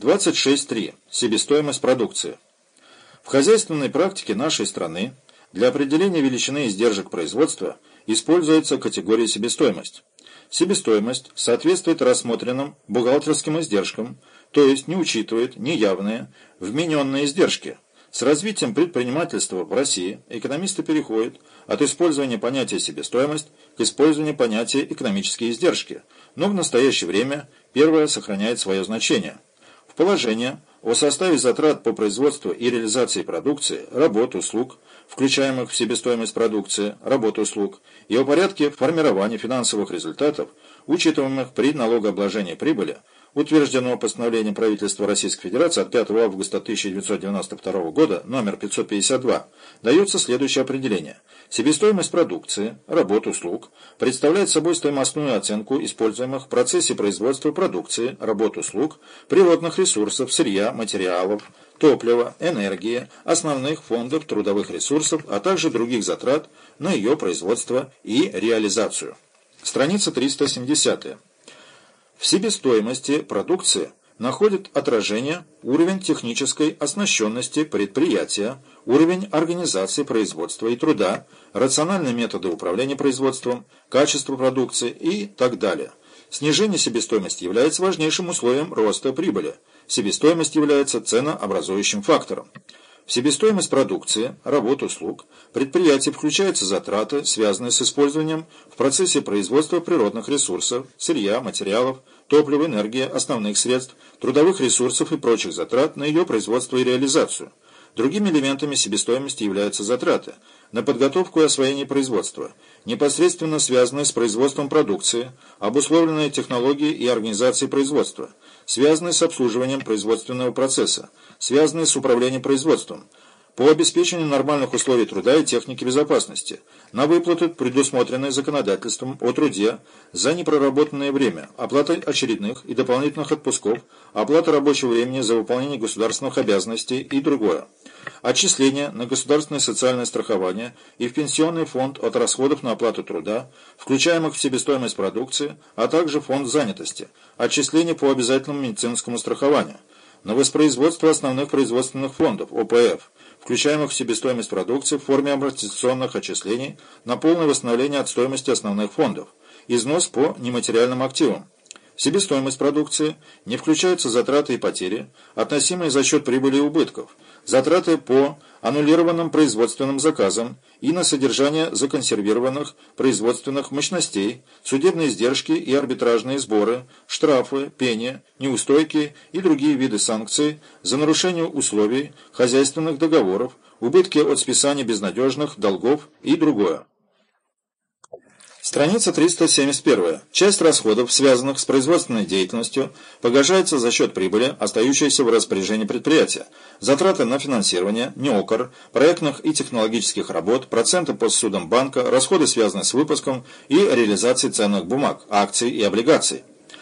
26.3. Себестоимость продукции. В хозяйственной практике нашей страны для определения величины издержек производства используется категория себестоимость. Себестоимость соответствует рассмотренным бухгалтерским издержкам, то есть не учитывает неявные, вмененные издержки. С развитием предпринимательства в России экономисты переходят от использования понятия себестоимость к использованию понятия экономические издержки, но в настоящее время первое сохраняет свое значение. В положении о составе затрат по производству и реализации продукции, работ, услуг, включаемых в себестоимость продукции, работ, услуг, и о порядке формирования финансовых результатов, учитываемых при налогообложении прибыли, утвержденного постановлением правительства Российской Федерации от 5 августа 1992 года, номер 552, дается следующее определение. Себестоимость продукции, работ, услуг представляет собой стоимостную оценку используемых в процессе производства продукции, работ, услуг, природных ресурсов, сырья, материалов, топлива, энергии, основных фондов трудовых ресурсов, а также других затрат на ее производство и реализацию. Страница 370. В себестоимости продукции находит отражение уровень технической оснащенности предприятия, уровень организации производства и труда, рациональные методы управления производством, качество продукции и так далее. Снижение себестоимости является важнейшим условием роста прибыли. Себестоимость является ценообразующим фактором. В себестоимость продукции, работ, услуг, предприятий включаются затраты, связанные с использованием в процессе производства природных ресурсов, сырья, материалов, топлива, энергии, основных средств, трудовых ресурсов и прочих затрат на ее производство и реализацию. Другими элементами себестоимости являются затраты на подготовку и освоение производства, непосредственно связанные с производством продукции, обусловленные технологией и организацией производства, связанные с обслуживанием производственного процесса, связанные с управлением производством, по обеспечению нормальных условий труда и техники безопасности, на выплаты, предусмотренные законодательством о труде за непроработанное время, оплата очередных и дополнительных отпусков, оплата рабочего времени за выполнение государственных обязанностей и другое. Отчисления на государственное социальное страхование и в пенсионный фонд от расходов на оплату труда, включаемых в себестоимость продукции, а также фонд занятости, отчисления по обязательному медицинскому страхованию, на воспроизводство основных производственных фондов, ОПФ, включаемых в себестоимость продукции в форме амортизационных отчислений на полное восстановление от стоимости основных фондов, износ по нематериальным активам. В себестоимость продукции не включаются затраты и потери, относимые за счет прибыли и убытков, затраты по аннулированным производственным заказам и на содержание законсервированных производственных мощностей, судебные издержки и арбитражные сборы, штрафы, пени, неустойки и другие виды санкций за нарушение условий хозяйственных договоров, убытки от списания безнадежных долгов и другое. Страница 371. Часть расходов, связанных с производственной деятельностью, погашается за счет прибыли, остающейся в распоряжении предприятия. Затраты на финансирование, НЕОКР, проектных и технологических работ, проценты по судам банка, расходы, связанные с выпуском и реализацией ценных бумаг, акций и облигаций.